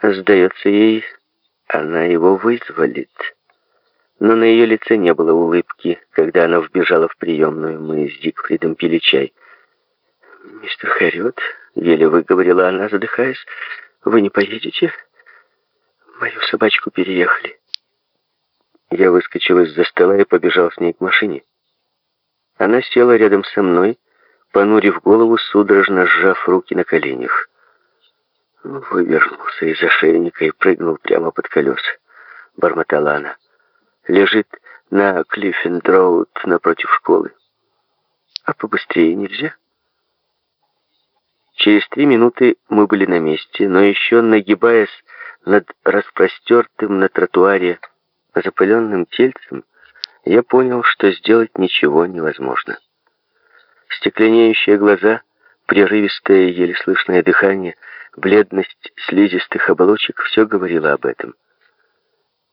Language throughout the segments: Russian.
Сдается ей, она его вызволит. Но на ее лице не было улыбки, когда она вбежала в приемную. Мы с Дикфридом пили чай. «Мистер Хэрриот», — еле выговорила она, задыхаясь, — «вы не поедете? Мою собачку переехали». Я выскочил из-за стола и побежал с ней к машине. Она села рядом со мной, понурив голову, судорожно сжав руки на коленях. Вывернулся из ошейника и прыгнул прямо под колеса. Бормотала она. Лежит на Клиффендроуд напротив школы. А побыстрее нельзя? Через три минуты мы были на месте, но еще нагибаясь над распростертым на тротуаре запыленным тельцем, я понял, что сделать ничего невозможно. Стекленеющие глаза, прерывистое, еле слышное дыхание, бледность слизистых оболочек — все говорило об этом.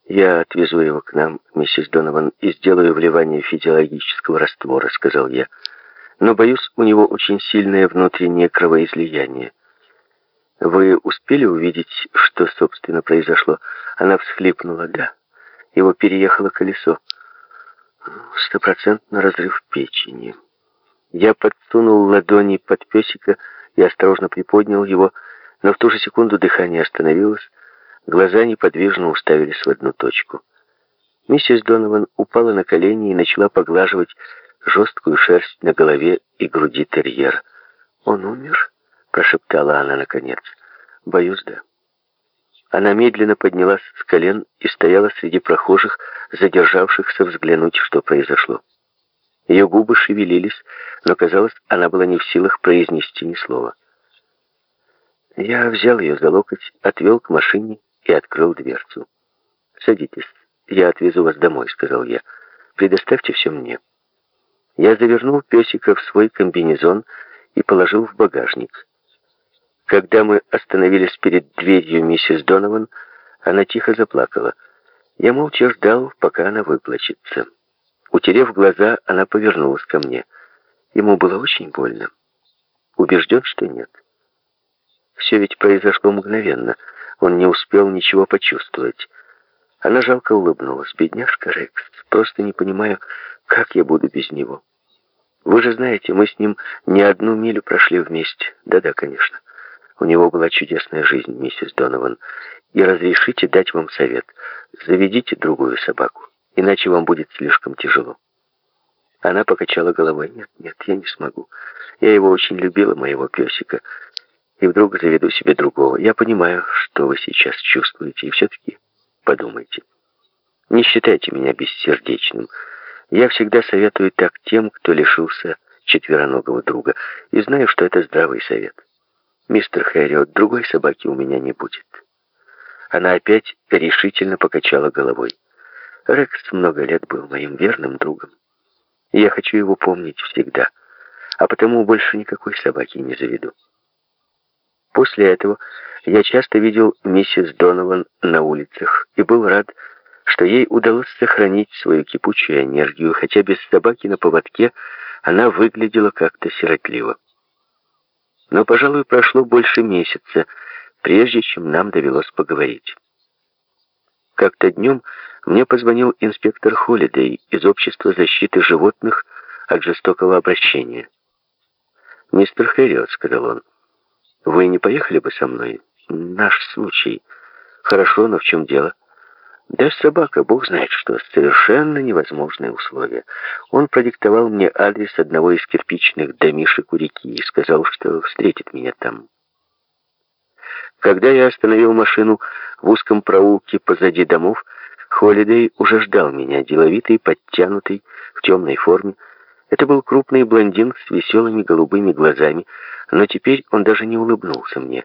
«Я отвезу его к нам, миссис Донован, и сделаю вливание физиологического раствора», — сказал я. «Но, боюсь, у него очень сильное внутреннее кровоизлияние». «Вы успели увидеть, что, собственно, произошло?» Она всхлипнула. «Да». Его переехало колесо. Стопроцентно разрыв печени. Я подсунул ладони под песика и осторожно приподнял его, но в ту же секунду дыхание остановилось, глаза неподвижно уставились в одну точку. Миссис Донован упала на колени и начала поглаживать жесткую шерсть на голове и груди терьера. «Он умер?» — прошептала она наконец. «Боюсь, да». Она медленно поднялась с колен и стояла среди прохожих, задержавшихся взглянуть, что произошло. Ее губы шевелились, но, казалось, она была не в силах произнести ни слова. Я взял ее за локоть, отвел к машине и открыл дверцу. «Садитесь, я отвезу вас домой», — сказал я. «Предоставьте все мне». Я завернул песика в свой комбинезон и положил в багажник. Когда мы остановились перед дверью миссис Донован, она тихо заплакала. Я молча ждал, пока она выплачется. Утерев глаза, она повернулась ко мне. Ему было очень больно. Убежден, что нет. Все ведь произошло мгновенно. Он не успел ничего почувствовать. Она жалко улыбнулась. «Бедняжка Рекс, просто не понимаю, как я буду без него. Вы же знаете, мы с ним не одну милю прошли вместе. Да-да, конечно. У него была чудесная жизнь, миссис Донован. И разрешите дать вам совет. Заведите другую собаку, иначе вам будет слишком тяжело. Она покачала головой. Нет, нет, я не смогу. Я его очень любила, моего песика. И вдруг заведу себе другого. Я понимаю, что вы сейчас чувствуете, и все-таки подумайте. Не считайте меня бессердечным. Я всегда советую так тем, кто лишился четвероногого друга, и знаю, что это здравый совет. «Мистер Хэрриот, другой собаки у меня не будет». Она опять решительно покачала головой. Рекс много лет был моим верным другом. Я хочу его помнить всегда, а потому больше никакой собаки не заведу. После этого я часто видел миссис Донован на улицах и был рад, что ей удалось сохранить свою кипучую энергию, хотя без собаки на поводке она выглядела как-то сиротливо. Но, пожалуй, прошло больше месяца, прежде чем нам довелось поговорить. Как-то днем мне позвонил инспектор Холидей из Общества защиты животных от жестокого обращения. «Мистер Хэрриот», — сказал он, — «вы не поехали бы со мной? Наш случай. Хорошо, но в чем дело?» Да собака, бог знает что, совершенно невозможные условия. Он продиктовал мне адрес одного из кирпичных домишек у реки и сказал, что встретит меня там. Когда я остановил машину в узком проулке позади домов, Холидей уже ждал меня, деловитый, подтянутый, в темной форме. Это был крупный блондин с веселыми голубыми глазами, но теперь он даже не улыбнулся мне.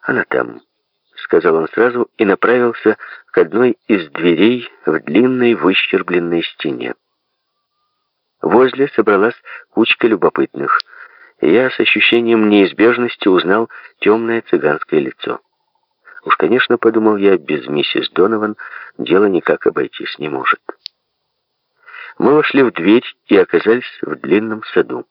Она там, — сказал он сразу и направился к одной из дверей в длинной выщербленной стене. Возле собралась кучка любопытных, я с ощущением неизбежности узнал темное цыганское лицо. Уж, конечно, подумал я, без миссис Донован дело никак обойтись не может. Мы вошли в дверь и оказались в длинном саду.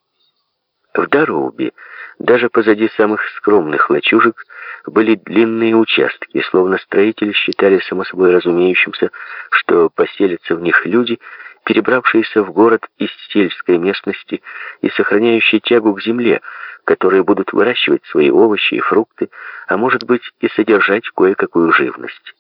В Дароуби Даже позади самых скромных лачужек были длинные участки, словно строители считали само собой разумеющимся, что поселятся в них люди, перебравшиеся в город из сельской местности и сохраняющие тягу к земле, которые будут выращивать свои овощи и фрукты, а может быть и содержать кое-какую живность.